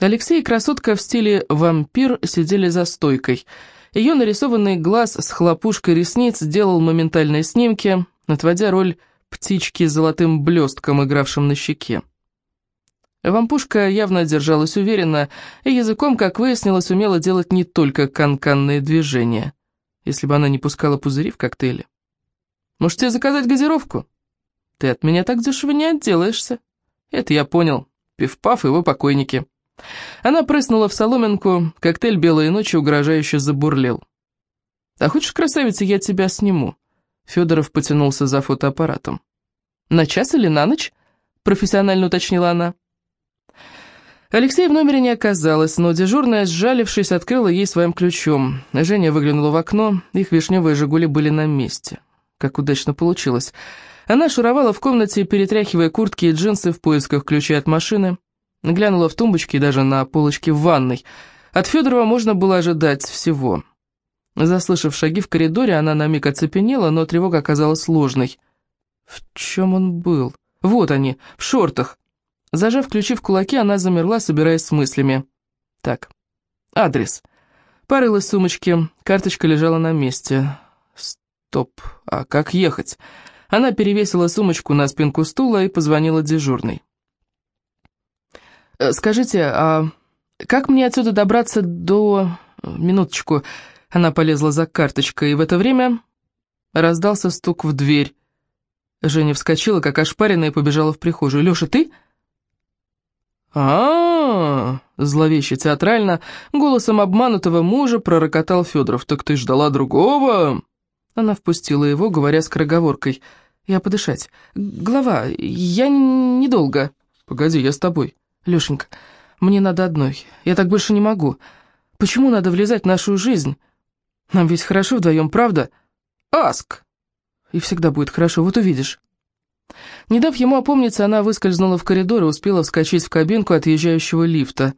Алексей и красотка в стиле «вампир» сидели за стойкой. Ее нарисованный глаз с хлопушкой ресниц делал моментальные снимки, отводя роль птички с золотым блестком, игравшим на щеке. Вампушка явно держалась уверенно, и языком, как выяснилось, умела делать не только канканные движения, если бы она не пускала пузыри в коктейле. «Может, тебе заказать газировку?» «Ты от меня так дешево не отделаешься». «Это я понял. Пиф-паф и вы покойники». Она прыснула в соломинку, коктейль «Белые ночи» угрожающе забурлил. «А хочешь, красавица, я тебя сниму?» Федоров потянулся за фотоаппаратом. «На час или на ночь?» — профессионально уточнила она. Алексей в номере не оказалось, но дежурная, сжалившись, открыла ей своим ключом. Женя выглянула в окно, их вишневые «Жигули» были на месте. Как удачно получилось. Она шуровала в комнате, перетряхивая куртки и джинсы в поисках ключей от машины. Глянула в тумбочки и даже на полочки в ванной. От Федорова можно было ожидать всего. Заслышав шаги в коридоре, она на миг оцепенела, но тревога оказалась сложной. В чем он был? Вот они, в шортах. Зажав ключи в кулаке, она замерла, собираясь с мыслями. Так, адрес. В сумочке, карточка лежала на месте. Стоп, а как ехать? Она перевесила сумочку на спинку стула и позвонила дежурной. «Э, «Скажите, а как мне отсюда добраться до...» «Минуточку». Она полезла за карточкой, и в это время раздался стук в дверь. Женя вскочила, как ошпаренная, и побежала в прихожую. «Лёша, ты?» а, -а, -а зловеще театрально, голосом обманутого мужа пророкотал Федоров. «Так ты ждала другого?» Она впустила его, говоря скороговоркой. «Я подышать. Глава, я недолго». «Погоди, я с тобой». «Лешенька, мне надо одной. Я так больше не могу. Почему надо влезать в нашу жизнь? Нам ведь хорошо вдвоем, правда?» «Аск!» «И всегда будет хорошо, вот увидишь». Не дав ему опомниться, она выскользнула в коридор и успела вскочить в кабинку отъезжающего лифта.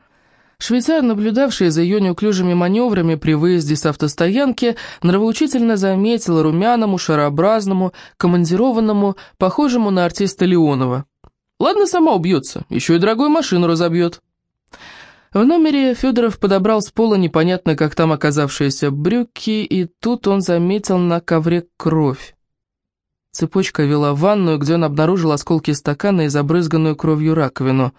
Швейцар, наблюдавший за ее неуклюжими маневрами при выезде с автостоянки, нравоучительно заметил румяному, шарообразному, командированному, похожему на артиста Леонова. «Ладно, сама убьется, еще и дорогую машину разобьет». В номере Федоров подобрал с пола непонятно, как там оказавшиеся брюки, и тут он заметил на ковре кровь. Цепочка вела в ванную, где он обнаружил осколки стакана и забрызганную кровью раковину.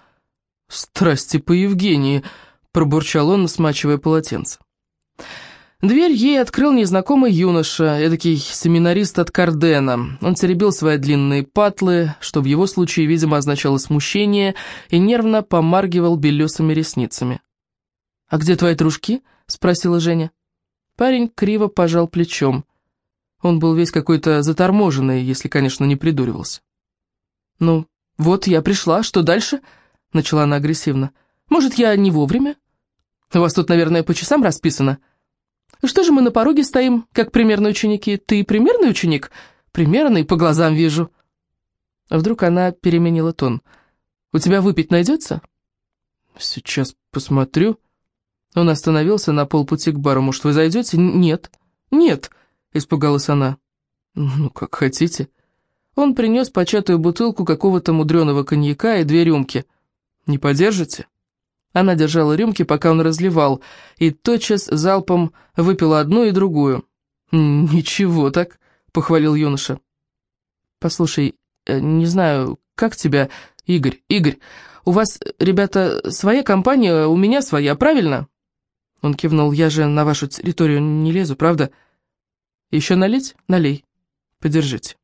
«Страсти по Евгении!» — пробурчал он, смачивая полотенце. Дверь ей открыл незнакомый юноша, эдакий семинарист от Кардена. Он теребил свои длинные патлы, что в его случае, видимо, означало смущение, и нервно помаргивал белесыми ресницами. «А где твои дружки?» — спросила Женя. Парень криво пожал плечом. Он был весь какой-то заторможенный, если, конечно, не придуривался. «Ну, вот я пришла, что дальше?» — начала она агрессивно. «Может, я не вовремя? У вас тут, наверное, по часам расписано. Что же мы на пороге стоим, как примерные ученики? Ты примерный ученик? Примерный, по глазам вижу». Вдруг она переменила тон. «У тебя выпить найдется?» «Сейчас посмотрю». Он остановился на полпути к бару. «Может, вы зайдете?» «Нет». «Нет». — испугалась она. «Ну, как хотите». Он принес початую бутылку какого-то мудреного коньяка и две рюмки. «Не подержите?» Она держала рюмки, пока он разливал, и тотчас залпом выпила одну и другую. «Ничего так», — похвалил юноша. «Послушай, э, не знаю, как тебя, Игорь, Игорь, у вас, ребята, своя компания, у меня своя, правильно?» Он кивнул, «Я же на вашу территорию не лезу, правда?» Еще налить? Налей. Подержите.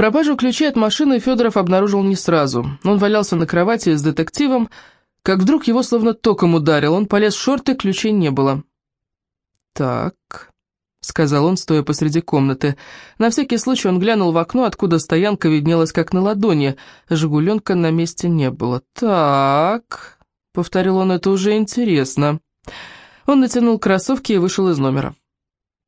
Пропажу ключей от машины Федоров обнаружил не сразу. Он валялся на кровати с детективом, как вдруг его словно током ударил. Он полез в шорты, ключей не было. «Так», — сказал он, стоя посреди комнаты. На всякий случай он глянул в окно, откуда стоянка виднелась как на ладони. «Жигуленка» на месте не было. «Так», — повторил он, — «это уже интересно». Он натянул кроссовки и вышел из номера.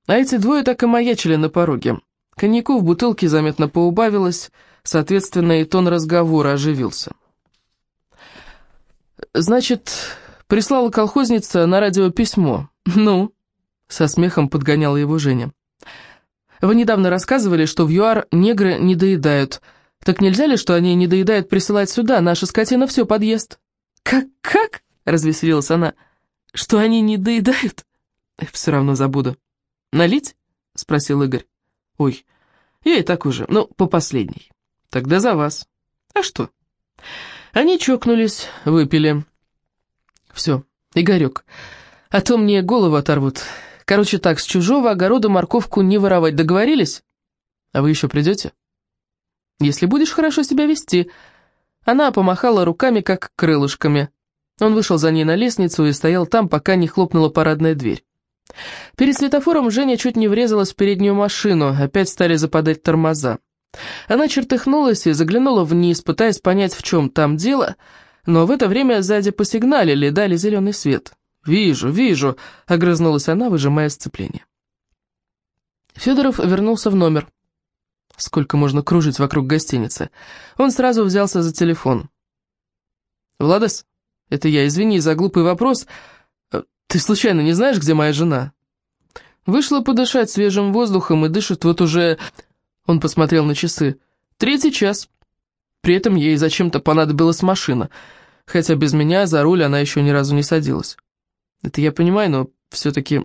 А эти двое так и маячили на пороге. Коньяку в бутылке заметно поубавилось, соответственно, и тон разговора оживился. «Значит, прислала колхозница на радио письмо. Ну?» — со смехом подгоняла его Женя. «Вы недавно рассказывали, что в ЮАР негры не доедают. Так нельзя ли, что они не доедают присылать сюда? Наша скотина все подъест». «Как-как?» — развеселилась она. «Что они не доедают?» «Все равно забуду». «Налить?» — спросил Игорь. «Ой, я и так уже, ну, по последней. Тогда за вас». «А что?» Они чокнулись, выпили. «Все, Игорек, а то мне голову оторвут. Короче так, с чужого огорода морковку не воровать, договорились? А вы еще придете? Если будешь хорошо себя вести. Она помахала руками, как крылышками. Он вышел за ней на лестницу и стоял там, пока не хлопнула парадная дверь. Перед светофором Женя чуть не врезалась в переднюю машину, опять стали западать тормоза. Она чертыхнулась и заглянула вниз, пытаясь понять, в чем там дело, но в это время сзади посигналили, дали зеленый свет. «Вижу, вижу», — огрызнулась она, выжимая сцепление. Федоров вернулся в номер. Сколько можно кружить вокруг гостиницы? Он сразу взялся за телефон. «Владос, это я, извини за глупый вопрос. Ты случайно не знаешь, где моя жена?» Вышла подышать свежим воздухом и дышит вот уже... Он посмотрел на часы. «Третий час». При этом ей зачем-то понадобилась машина, хотя без меня за руль она еще ни разу не садилась. Это я понимаю, но все-таки...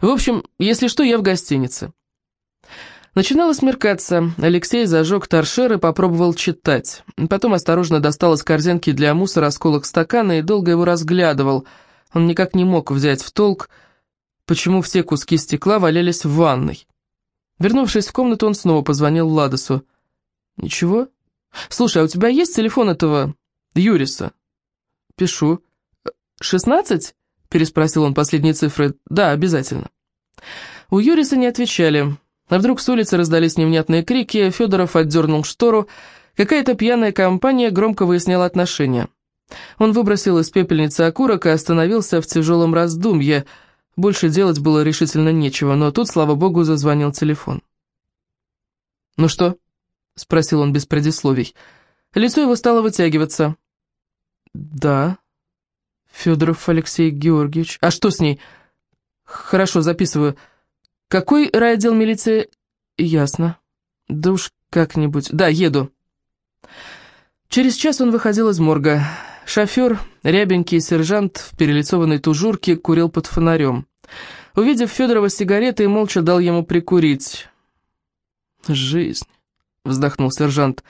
В общем, если что, я в гостинице. Начинало смеркаться. Алексей зажег торшер и попробовал читать. Потом осторожно достал из корзинки для мусора осколок стакана и долго его разглядывал. Он никак не мог взять в толк, почему все куски стекла валялись в ванной. Вернувшись в комнату, он снова позвонил Владосу. «Ничего? Слушай, а у тебя есть телефон этого Юриса?» «Пишу». «Шестнадцать?» переспросил он последние цифры. «Да, обязательно». У Юриса не отвечали. А вдруг с улицы раздались невнятные крики, Федоров отдернул штору. Какая-то пьяная компания громко выясняла отношения. Он выбросил из пепельницы окурок и остановился в тяжелом раздумье. Больше делать было решительно нечего, но тут, слава богу, зазвонил телефон. «Ну что?» — спросил он без предисловий. Лицо его стало вытягиваться. «Да», Федоров Алексей Георгиевич. А что с ней? Хорошо, записываю. Какой райотдел милиции? Ясно. Да уж как-нибудь. Да, еду. Через час он выходил из морга. Шофер, рябенький сержант в перелицованной тужурке, курил под фонарем. Увидев Федорова сигареты, молча дал ему прикурить. «Жизнь», — вздохнул сержант.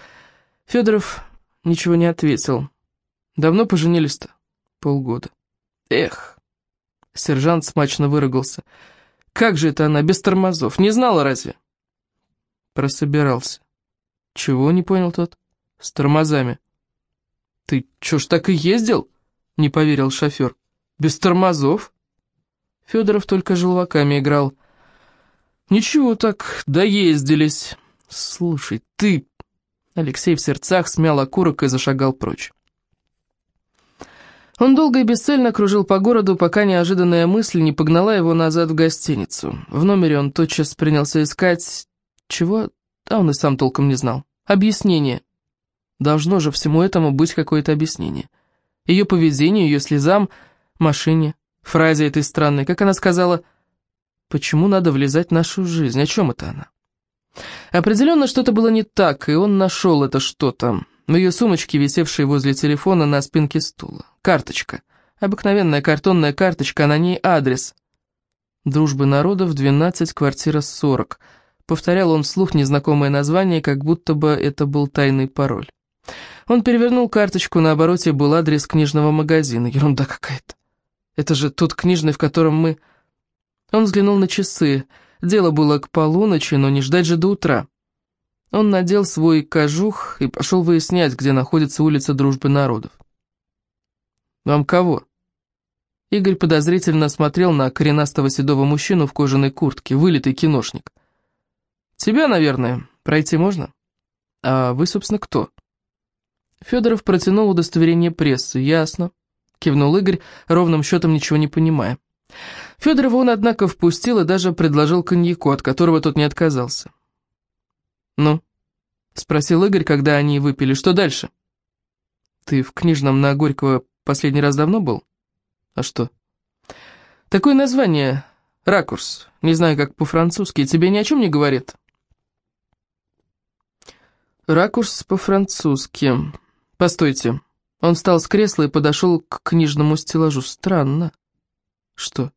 Федоров ничего не ответил. «Давно поженились-то?» полгода. Эх, сержант смачно выругался. Как же это она, без тормозов, не знала разве? Прособирался. Чего, не понял тот? С тормозами. Ты чё ж так и ездил? Не поверил шофер. Без тормозов? Федоров только желваками играл. Ничего так, доездились. Слушай, ты... Алексей в сердцах смял окурок и зашагал прочь. Он долго и бесцельно кружил по городу, пока неожиданная мысль не погнала его назад в гостиницу. В номере он тотчас принялся искать... Чего? А он и сам толком не знал. Объяснение. Должно же всему этому быть какое-то объяснение. Ее поведению, ее слезам, машине, фразе этой странной. Как она сказала, «Почему надо влезать в нашу жизнь?» О чем это она? Определенно что-то было не так, и он нашел это что-то в ее сумочке, висевшей возле телефона на спинке стула. Карточка. Обыкновенная картонная карточка, а на ней адрес. «Дружбы народов, 12, квартира 40». Повторял он вслух незнакомое название, как будто бы это был тайный пароль. Он перевернул карточку, на обороте был адрес книжного магазина. Ерунда какая-то. Это же тот книжный, в котором мы... Он взглянул на часы. Дело было к полуночи, но не ждать же до утра. Он надел свой кожух и пошел выяснять, где находится улица Дружбы Народов. «Вам кого?» Игорь подозрительно смотрел на коренастого седого мужчину в кожаной куртке, вылитый киношник. «Тебя, наверное, пройти можно?» «А вы, собственно, кто?» Федоров протянул удостоверение прессы. «Ясно», — кивнул Игорь, ровным счетом ничего не понимая. Федорова он, однако, впустил и даже предложил коньяку, от которого тот не отказался. «Ну?» — спросил Игорь, когда они выпили. «Что дальше?» «Ты в книжном на Горького последний раз давно был?» «А что?» «Такое название. Ракурс. Не знаю, как по-французски. Тебе ни о чем не говорит?» «Ракурс по-французски. Постойте. Он встал с кресла и подошел к книжному стеллажу. Странно. Что?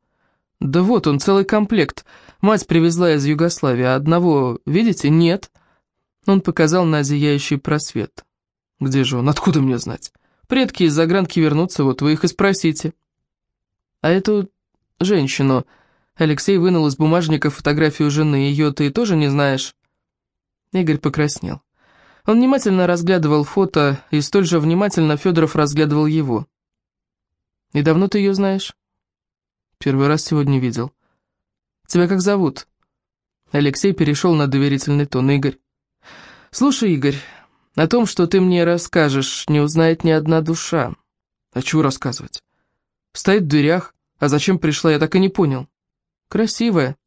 Да вот он, целый комплект. Мать привезла из Югославии, а одного, видите, нет. Он показал на зияющий просвет. Где же он? Откуда мне знать? Предки из загранки вернутся, вот вы их и спросите. А эту женщину... Алексей вынул из бумажника фотографию жены. Ее ты тоже не знаешь? Игорь покраснел. Он внимательно разглядывал фото, и столь же внимательно Федоров разглядывал его. «И давно ты ее знаешь?» «Первый раз сегодня видел». «Тебя как зовут?» Алексей перешел на доверительный тон. «Игорь». «Слушай, Игорь, о том, что ты мне расскажешь, не узнает ни одна душа. А чего рассказывать? Стоит в дверях, а зачем пришла, я так и не понял. Красивая.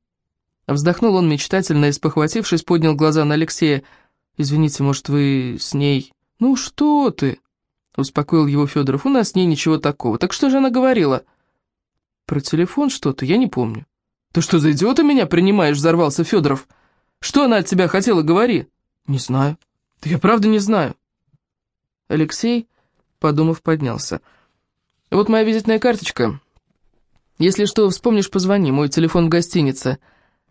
Вздохнул он мечтательно и, спохватившись, поднял глаза на Алексея. «Извините, может, вы с ней...» «Ну что ты?» — успокоил его Федоров. «У нас с ней ничего такого. Так что же она говорила?» «Про телефон что-то, я не помню». «Ты что, за идиота меня принимаешь?» — взорвался Федоров. «Что она от тебя хотела, говори?» «Не знаю». «Да я правда не знаю». Алексей, подумав, поднялся. «Вот моя визитная карточка. Если что, вспомнишь, позвони, мой телефон в гостинице».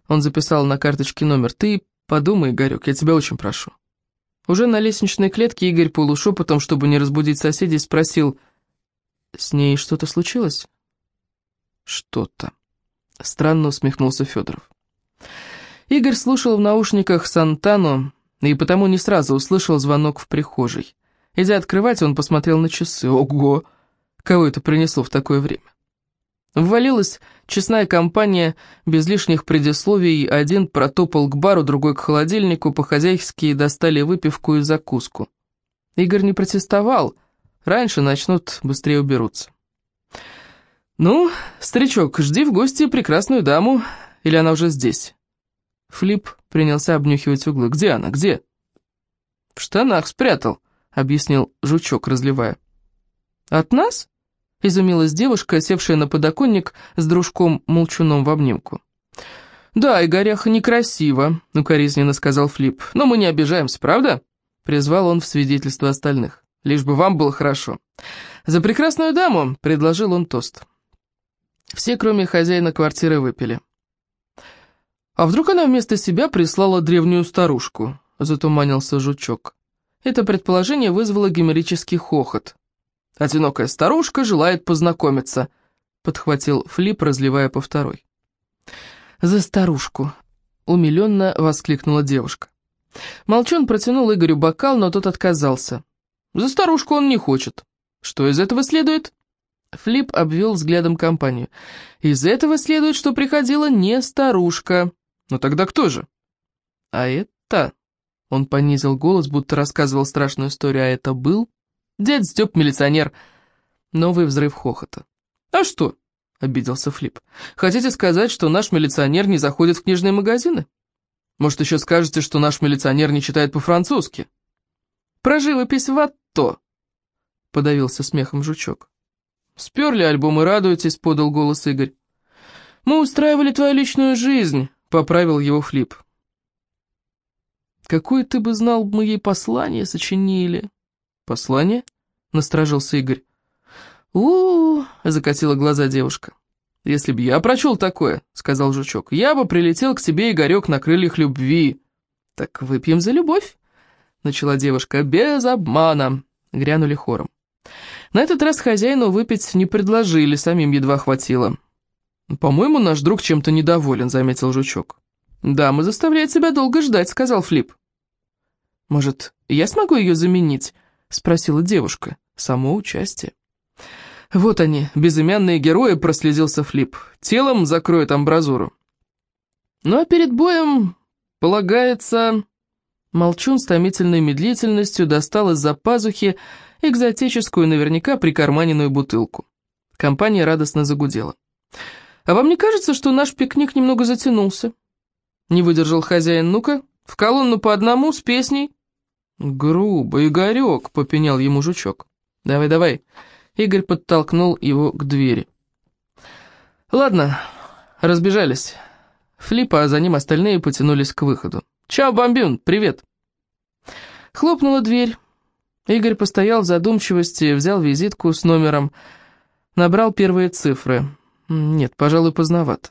Он записал на карточке номер. «Ты подумай, Игорек, я тебя очень прошу». Уже на лестничной клетке Игорь полушепотом, чтобы не разбудить соседей, спросил, «С ней что-то случилось?» «Что-то», — странно усмехнулся Федоров. Игорь слушал в наушниках Сантану, и потому не сразу услышал звонок в прихожей. Идя открывать, он посмотрел на часы. Ого! Кого это принесло в такое время? Ввалилась честная компания, без лишних предисловий, один протопал к бару, другой к холодильнику, по-хозяйски достали выпивку и закуску. Игорь не протестовал, раньше начнут, быстрее уберутся. «Ну, старичок, жди в гости прекрасную даму, или она уже здесь?» Флип принялся обнюхивать углы. «Где она? Где?» «В штанах спрятал», — объяснил жучок, разливая. «От нас?» — изумилась девушка, севшая на подоконник с дружком-молчуном в обнимку. «Да, Игоряха некрасиво», — укоризненно сказал Флип. «Но мы не обижаемся, правда?» — призвал он в свидетельство остальных. «Лишь бы вам было хорошо». «За прекрасную даму!» — предложил он тост. Все, кроме хозяина квартиры, выпили. «А вдруг она вместо себя прислала древнюю старушку?» — затуманился жучок. Это предположение вызвало геморрический хохот. «Одинокая старушка желает познакомиться», — подхватил Флип, разливая по второй. «За старушку!» — умиленно воскликнула девушка. Молчон протянул Игорю бокал, но тот отказался. «За старушку он не хочет. Что из этого следует?» Флип обвел взглядом компанию. «Из этого следует, что приходила не старушка, «Ну тогда кто же?» «А это...» Он понизил голос, будто рассказывал страшную историю, а это был... «Дядь Степ, милиционер!» Новый взрыв хохота. «А что?» — обиделся Флип. «Хотите сказать, что наш милиционер не заходит в книжные магазины? Может, еще скажете, что наш милиционер не читает по-французски?» «Про живопись в Атто!» — подавился смехом жучок. «Сперли альбом и радуетесь», — подал голос Игорь. «Мы устраивали твою личную жизнь», Поправил его Флип. «Какое ты бы знал, мы ей послание сочинили». «Послание?» — насторожился Игорь. у, закатила глаза девушка. «Если бы я прочел такое, — сказал жучок, — я бы прилетел к тебе, Игорек, на крыльях любви». «Так выпьем за любовь», — начала девушка, — «без обмана», — грянули хором. На этот раз хозяину выпить не предложили, самим едва хватило. «По-моему, наш друг чем-то недоволен», — заметил жучок. «Дама заставляет себя долго ждать», — сказал Флип. «Может, я смогу ее заменить?» — спросила девушка. «Само участие». «Вот они, безымянные герои», — прослезился Флип. «Телом закроют амбразуру». «Ну а перед боем полагается...» Молчун с томительной медлительностью достал из-за пазухи экзотическую, наверняка прикарманенную бутылку. Компания радостно загудела. «А вам не кажется, что наш пикник немного затянулся?» Не выдержал хозяин. «Ну-ка, в колонну по одному, с песней». «Грубо, Игорек», — попенял ему жучок. «Давай, давай». Игорь подтолкнул его к двери. «Ладно, разбежались». Флипа, а за ним остальные потянулись к выходу. «Чао, бомбюн, привет!» Хлопнула дверь. Игорь постоял в задумчивости, взял визитку с номером, набрал первые цифры. Нет, пожалуй, поздновато.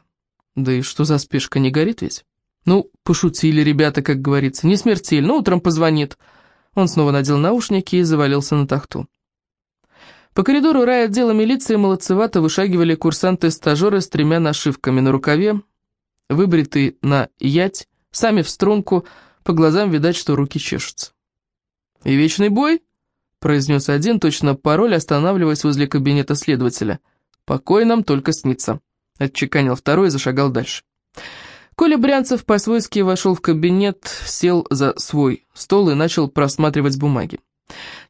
Да и что за спешка, не горит ведь? Ну, пошутили ребята, как говорится, не смертельно, утром позвонит. Он снова надел наушники и завалился на тахту. По коридору райотдела милиции молодцевато вышагивали курсанты-стажеры с тремя нашивками на рукаве, выбритые на ять, сами в струнку, по глазам видать, что руки чешутся. «И вечный бой?» — произнес один, точно пароль, останавливаясь возле кабинета следователя. «Покой нам только снится», — отчеканил второй и зашагал дальше. Коля Брянцев по-свойски вошел в кабинет, сел за свой стол и начал просматривать бумаги.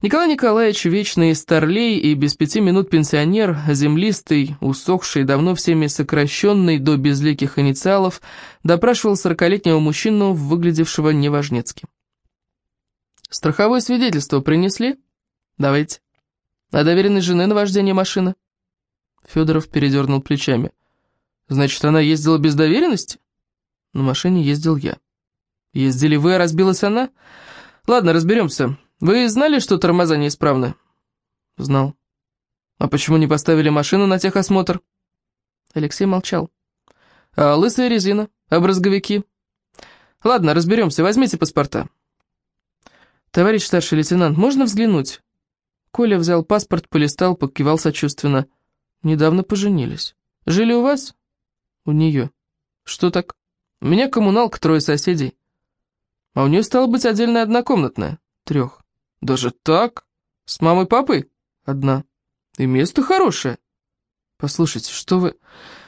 Николай Николаевич, вечный старлей и без пяти минут пенсионер, землистый, усохший, давно всеми сокращенный до безликих инициалов, допрашивал сорокалетнего мужчину, выглядевшего неважнецки. «Страховое свидетельство принесли? Давайте. А доверенной жены на вождение машины?» Федоров передернул плечами. «Значит, она ездила без доверенности?» «На машине ездил я». «Ездили вы, а разбилась она?» «Ладно, разберемся. Вы знали, что тормоза неисправны?» «Знал». «А почему не поставили машину на техосмотр?» Алексей молчал. «А лысая резина? Брызговики?» «Ладно, разберемся. Возьмите паспорта». «Товарищ старший лейтенант, можно взглянуть?» Коля взял паспорт, полистал, покивал сочувственно. «Недавно поженились. Жили у вас?» «У нее». «Что так?» «У меня коммуналка, трое соседей». «А у нее стало быть отдельная однокомнатная?» «Трех». «Даже так? С мамой папой?» «Одна». «И место хорошее». «Послушайте, что вы...»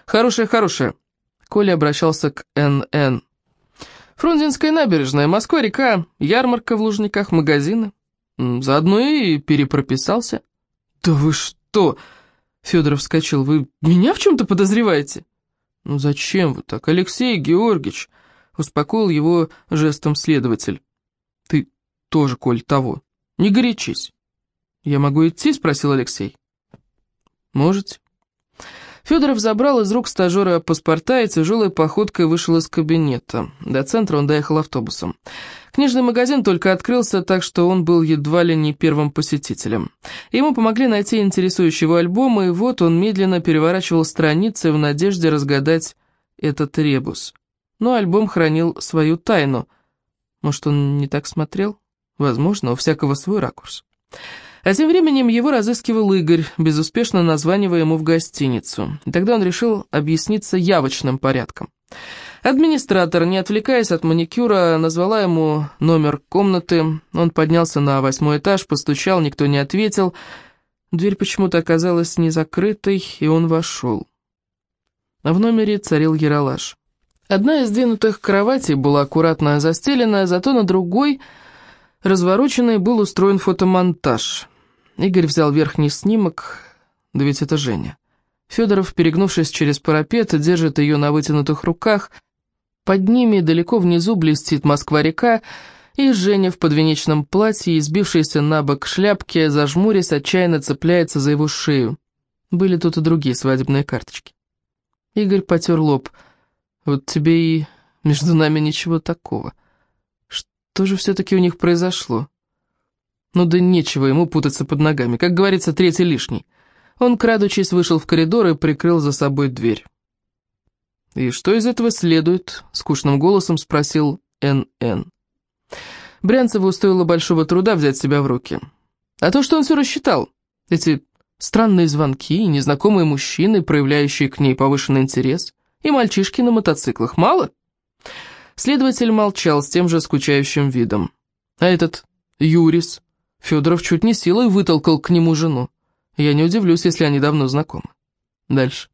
«Хорошее, хорошее». Коля обращался к НН. Фрунзенская набережная, Москва-река, ярмарка в Лужниках, магазины. Заодно и перепрописался. «Да вы что?» Федоров вскочил. «Вы меня в чем-то подозреваете?» «Ну зачем вы так, Алексей Георгиевич?» Успокоил его жестом следователь. «Ты тоже, Коль, того. Не горячись». «Я могу идти?» — спросил Алексей. «Можете». Федоров забрал из рук стажера паспорта и тяжелой походкой вышел из кабинета. До центра он доехал автобусом. Книжный магазин только открылся, так что он был едва ли не первым посетителем. Ему помогли найти интересующий его альбом, и вот он медленно переворачивал страницы в надежде разгадать этот ребус. Но альбом хранил свою тайну. Может, он не так смотрел? Возможно, у всякого свой ракурс. А тем временем его разыскивал Игорь, безуспешно названивая ему в гостиницу. Тогда он решил объясниться явочным порядком. Администратор, не отвлекаясь от маникюра, назвала ему номер комнаты. Он поднялся на восьмой этаж, постучал, никто не ответил. Дверь почему-то оказалась не закрытой, и он вошел. В номере царил яролаж. Одна из сдвинутых кроватей была аккуратно застелена, зато на другой, развороченной, был устроен фотомонтаж. Игорь взял верхний снимок, да ведь это Женя. Федоров, перегнувшись через парапет, держит ее на вытянутых руках. Под ними далеко внизу блестит Москва-река, и Женя в подвенечном платье, избившейся на бок шляпки, зажмурясь, отчаянно цепляется за его шею. Были тут и другие свадебные карточки. Игорь потер лоб. «Вот тебе и между нами ничего такого. Что же все-таки у них произошло?» Ну да нечего ему путаться под ногами, как говорится, третий лишний. Он, крадучись, вышел в коридор и прикрыл за собой дверь. «И что из этого следует?» — скучным голосом спросил Н.Н. Брянцеву стоило большого труда взять себя в руки. А то, что он все рассчитал. Эти странные звонки, незнакомые мужчины, проявляющие к ней повышенный интерес, и мальчишки на мотоциклах. Мало? Следователь молчал с тем же скучающим видом. А этот Юрис Федоров чуть не силой вытолкал к нему жену. Я не удивлюсь, если они давно знакомы. Дальше.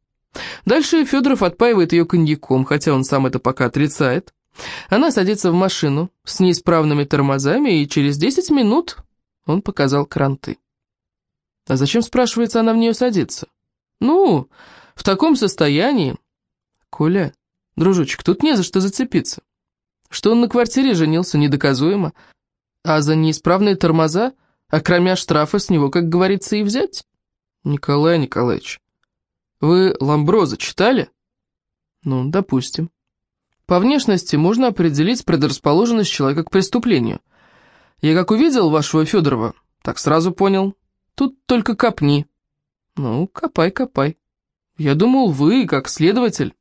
Дальше Федоров отпаивает ее коньяком, хотя он сам это пока отрицает. Она садится в машину с неисправными тормозами, и через 10 минут он показал кранты. А зачем, спрашивается, она в нее садится? Ну, в таком состоянии... Коля, дружочек, тут не за что зацепиться. Что он на квартире женился, недоказуемо. А за неисправные тормоза, окромя штрафа, с него, как говорится, и взять? Николай Николаевич, вы Ламброза читали? Ну, допустим. По внешности можно определить предрасположенность человека к преступлению. Я как увидел вашего Федорова, Так сразу понял. Тут только копни. Ну, копай, копай. Я думал, вы, как следователь.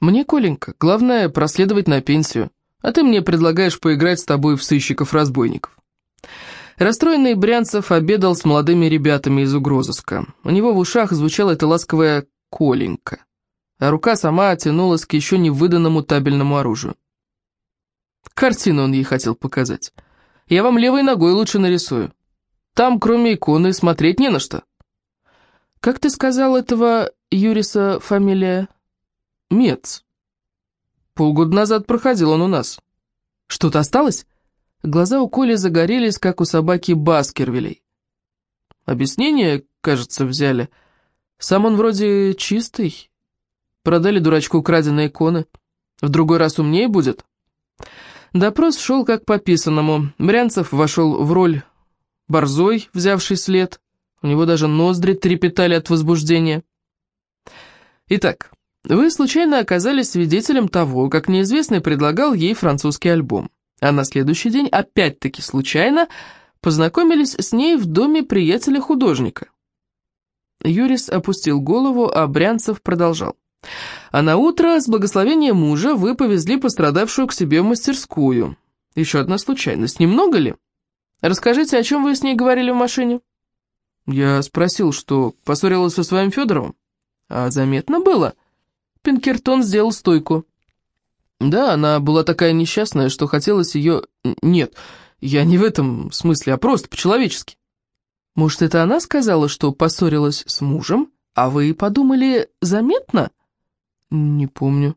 Мне, Коленька, главное проследовать на пенсию, а ты мне предлагаешь поиграть с тобой в сыщиков-разбойников. Расстроенный Брянцев обедал с молодыми ребятами из угрозыска. У него в ушах звучала эта ласковая «Коленька», а рука сама тянулась к еще не выданному табельному оружию. Картину он ей хотел показать. Я вам левой ногой лучше нарисую. Там, кроме иконы, смотреть не на что. Как ты сказал этого Юриса фамилия? Мец. Полгода назад проходил он у нас. Что-то осталось? Глаза у Коли загорелись, как у собаки Баскервилей. Объяснение, кажется, взяли. Сам он вроде чистый. Продали дурачку украденные иконы. В другой раз умнее будет. Допрос шел как по писанному. Брянцев вошел в роль борзой, взявший след. У него даже ноздри трепетали от возбуждения. Итак, вы случайно оказались свидетелем того, как неизвестный предлагал ей французский альбом а на следующий день опять-таки случайно познакомились с ней в доме приятеля-художника. Юрис опустил голову, а Брянцев продолжал. А на утро с благословения мужа вы повезли пострадавшую к себе в мастерскую. Еще одна случайность. Немного ли? Расскажите, о чем вы с ней говорили в машине? Я спросил, что поссорилась со своим Федоровым. А заметно было. Пинкертон сделал стойку. Да, она была такая несчастная, что хотелось ее... Нет, я не в этом смысле, а просто по-человечески. Может, это она сказала, что поссорилась с мужем, а вы подумали, заметно? Не помню.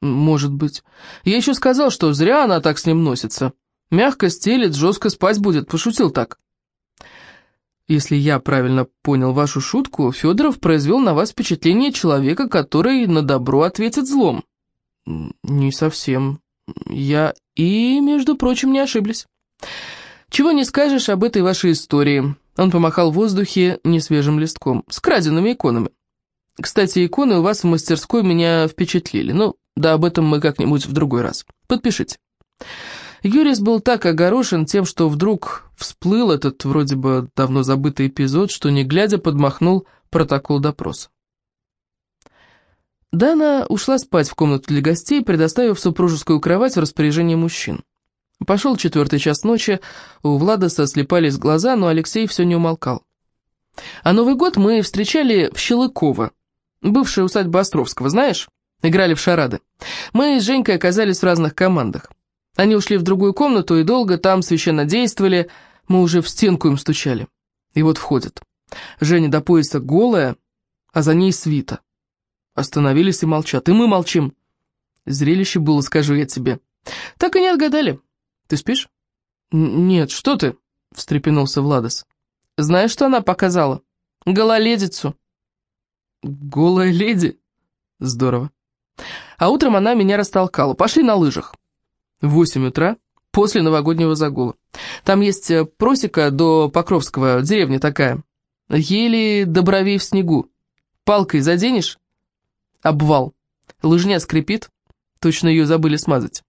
Может быть. Я еще сказал, что зря она так с ним носится. Мягко стелит, жестко спать будет, пошутил так. Если я правильно понял вашу шутку, Федоров произвел на вас впечатление человека, который на добро ответит злом. «Не совсем. Я и, между прочим, не ошиблись. Чего не скажешь об этой вашей истории?» Он помахал в воздухе несвежим листком, с краденными иконами. «Кстати, иконы у вас в мастерской меня впечатлили. Ну, да об этом мы как-нибудь в другой раз. Подпишите». Юрис был так огорошен тем, что вдруг всплыл этот вроде бы давно забытый эпизод, что не глядя подмахнул протокол допроса. Дана ушла спать в комнату для гостей, предоставив супружескую кровать в распоряжение мужчин. Пошел четвертый час ночи, у Владоса слепались глаза, но Алексей все не умолкал. А Новый год мы встречали в Щелыково, бывшая усадьба Островского, знаешь? Играли в шарады. Мы с Женькой оказались в разных командах. Они ушли в другую комнату и долго там священно действовали, мы уже в стенку им стучали. И вот входят. Женя до пояса голая, а за ней свита. Остановились и молчат, и мы молчим. Зрелище было, скажу я тебе. Так и не отгадали. Ты спишь? Нет, что ты? Встрепенулся Владос. Знаешь, что она показала? Гололедицу. Голая леди? Здорово. А утром она меня растолкала. Пошли на лыжах. В восемь утра, после новогоднего загула. Там есть э, просека до Покровского, деревня такая. Еле до в снегу. Палкой заденешь, Обвал. Лыжня скрипит. Точно ее забыли смазать.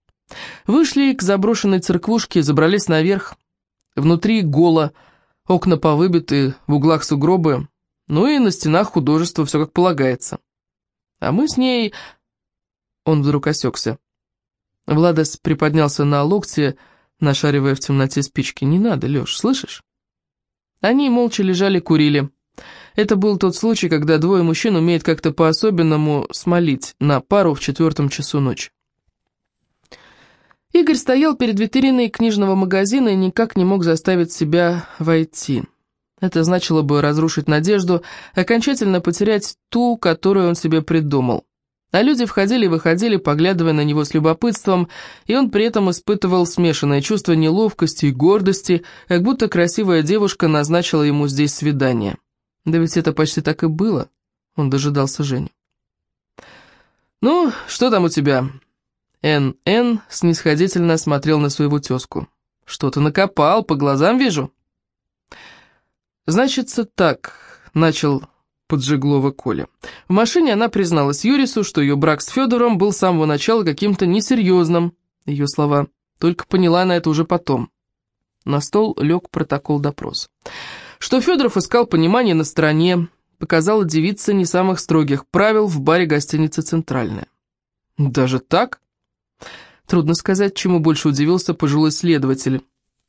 Вышли к заброшенной церквушке, забрались наверх. Внутри голо, окна повыбиты, в углах сугробы. Ну и на стенах художество, все как полагается. А мы с ней... Он вдруг осекся. Владос приподнялся на локте, нашаривая в темноте спички. «Не надо, Леш, слышишь?» Они молча лежали, курили. Это был тот случай, когда двое мужчин умеют как-то по-особенному смолить на пару в четвертом часу ночи. Игорь стоял перед витриной книжного магазина и никак не мог заставить себя войти. Это значило бы разрушить надежду, окончательно потерять ту, которую он себе придумал. А люди входили и выходили, поглядывая на него с любопытством, и он при этом испытывал смешанное чувство неловкости и гордости, как будто красивая девушка назначила ему здесь свидание. Да ведь это почти так и было. Он дожидался Женю. «Ну, что там у тебя?» Н.Н. снисходительно смотрел на своего тезку. «Что-то накопал, по глазам вижу». «Значится так», — начал Поджиглова Коля. В машине она призналась Юрису, что ее брак с Федором был с самого начала каким-то несерьезным, ее слова. Только поняла она это уже потом. На стол лег протокол допроса. Что Федоров искал понимание на стороне, показала девица не самых строгих правил в баре гостиницы «Центральная». Даже так? Трудно сказать, чему больше удивился пожилой следователь.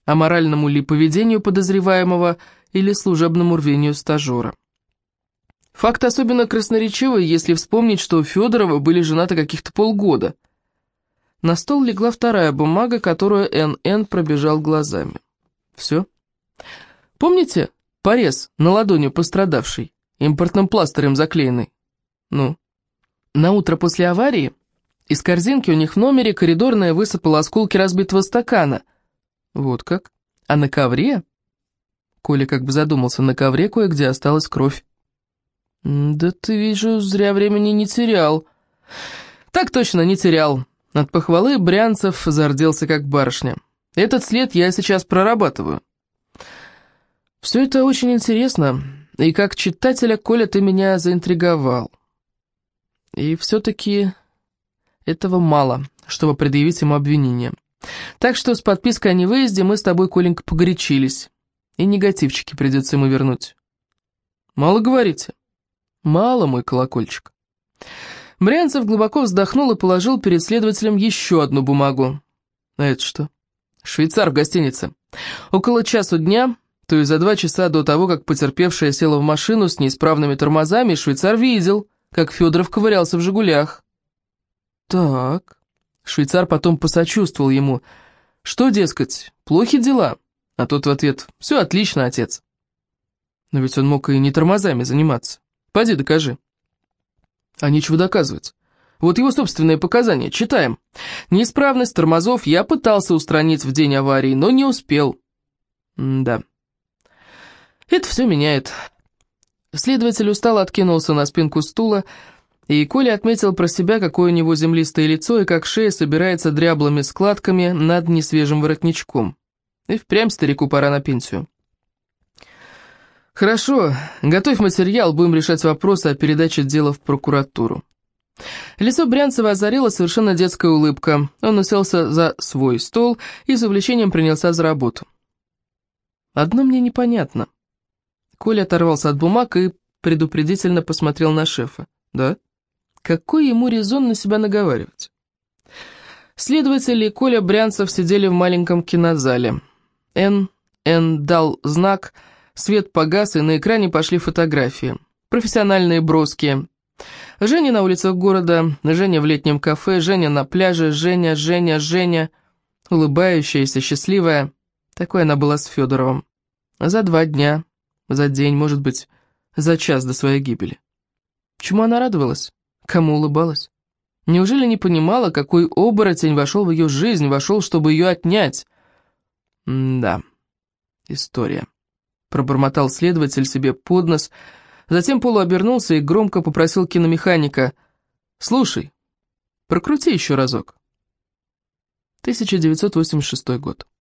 А моральному ли поведению подозреваемого или служебному рвению стажера. Факт особенно красноречивый, если вспомнить, что у Федорова были женаты каких-то полгода. На стол легла вторая бумага, которую Н.Н. пробежал глазами. Все. Помните порез на ладони пострадавшей, импортным пластырем заклеенный? Ну, на утро после аварии из корзинки у них в номере коридорная высыпала осколки разбитого стакана. Вот как? А на ковре? Коля как бы задумался, на ковре кое-где осталась кровь. «Да ты, вижу, зря времени не терял». «Так точно, не терял». От похвалы Брянцев зарделся как барышня. «Этот след я сейчас прорабатываю». «Все это очень интересно, и как читателя, Коля, ты меня заинтриговал. И все-таки этого мало, чтобы предъявить ему обвинение. Так что с подпиской о невыезде мы с тобой, Коленька, погорячились, и негативчики придется ему вернуть». «Мало говорите?» Мало мой колокольчик. Брянцев глубоко вздохнул и положил перед следователем еще одну бумагу. А это что? Швейцар в гостинице. Около часу дня, то есть за два часа до того, как потерпевшая села в машину с неисправными тормозами, швейцар видел, как Федоров ковырялся в «Жигулях». Так. Швейцар потом посочувствовал ему. Что, дескать, плохи дела? А тот в ответ, все отлично, отец. Но ведь он мог и не тормозами заниматься. Поди докажи. А нечего доказывать. Вот его собственные показания. Читаем. Неисправность тормозов я пытался устранить в день аварии, но не успел. М да. Это все меняет. Следователь устало откинулся на спинку стула, и Коля отметил про себя, какое у него землистое лицо и как шея собирается дряблыми складками над несвежим воротничком. И впрямь старику пора на пенсию. «Хорошо, готовь материал, будем решать вопросы о передаче дела в прокуратуру». Лицо Брянцева озарила совершенно детская улыбка. Он уселся за свой стол и с увлечением принялся за работу. «Одно мне непонятно». Коля оторвался от бумаг и предупредительно посмотрел на шефа. «Да? Какой ему резон на себя наговаривать?» Следователи Коля Брянцев сидели в маленьком кинозале. Н. Н. дал знак – Свет погас, и на экране пошли фотографии. Профессиональные броские. Женя на улицах города, Женя в летнем кафе, Женя на пляже, Женя, Женя, Женя. Улыбающаяся, счастливая. Такой она была с Федоровым. За два дня, за день, может быть, за час до своей гибели. Чему она радовалась? Кому улыбалась? Неужели не понимала, какой оборотень вошел в ее жизнь, вошел, чтобы ее отнять? М да, история пробормотал следователь себе под нос, затем полуобернулся и громко попросил киномеханика «Слушай, прокрути еще разок». 1986 год.